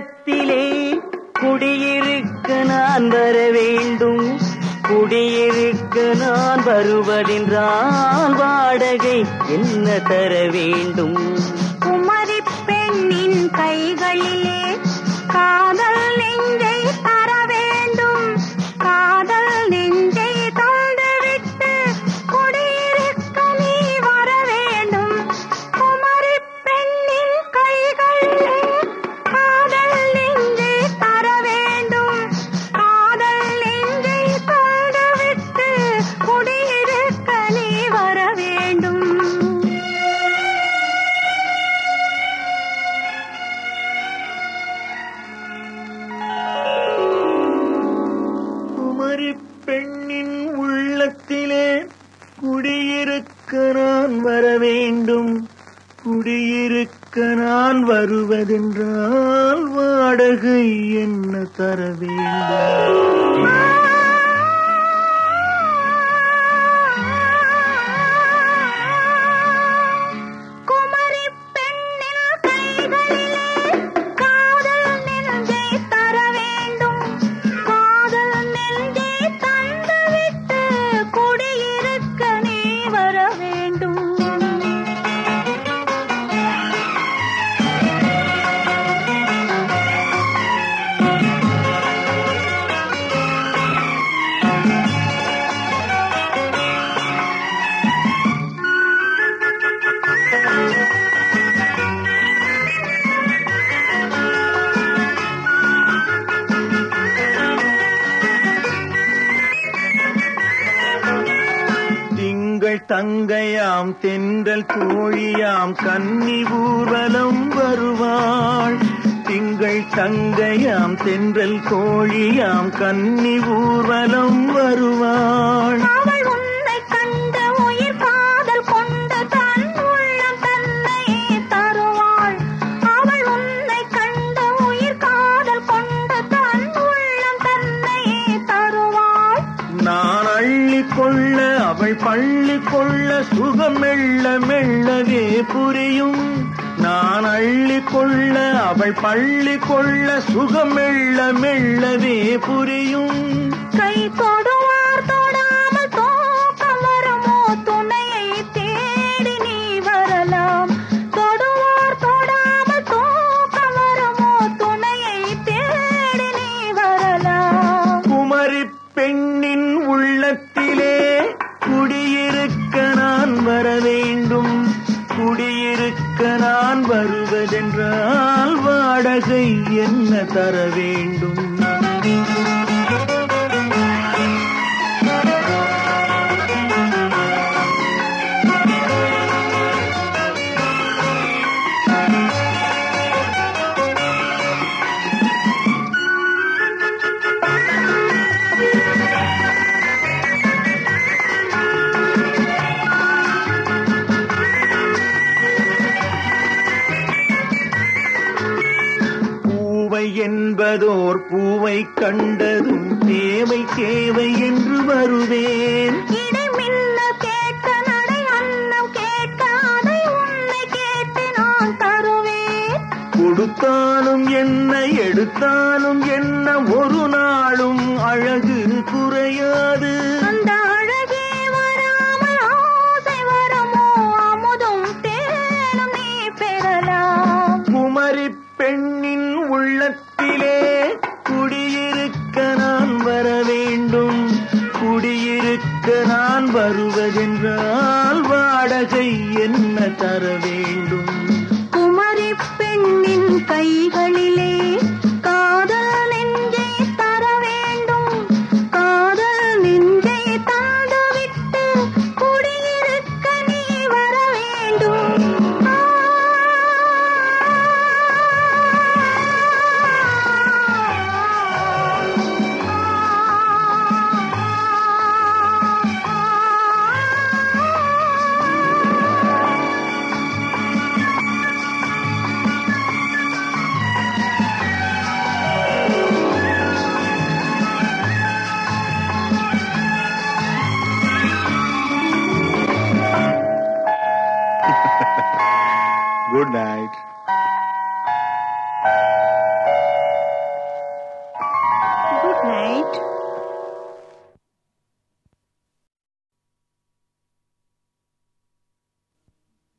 உள்ளத்திலே குடியிருக்க நான் வர வேண்டும். குடியிருக்க நான் வருவதென்றால் வாடகை என்ன தர வேண்டும்? பெண்ணின் உள்ளத்திலே குடியிருக்க நான் வர வேண்டும். குடியிருக்க நான் வருவதென்றால் வாடகை என்ன தர வேண்டும்? தங்கையாம் தென்றல் தோழியாம் கன்னி ஊர்வலம் வருவாள். திங்கள் தங்கையாம் தென்றல் தோழியாம் கன்னி ஊர்வலம் அவள் பள்ளி கொள்ள சுகம் மெல்ல மெல்லவே புரியும். நான் அள்ளி கொள்ள அவள் பள்ளி கொள்ள சுகம் மெல்ல மெல்லவே புரியும். கை வருவதென்றால் என்ன தர வேண்டும்? என்பதோர் பூவை கண்டதும் தேவை தேவை என்று வருவேன். கொடுத்தாலும் என்ன எடுத்தாலும் என்ன ஒரு நாளும் அழகு குறையாது. குடியிருக்க நான் வருவதென்றால் வாடகை என்ன தரவே?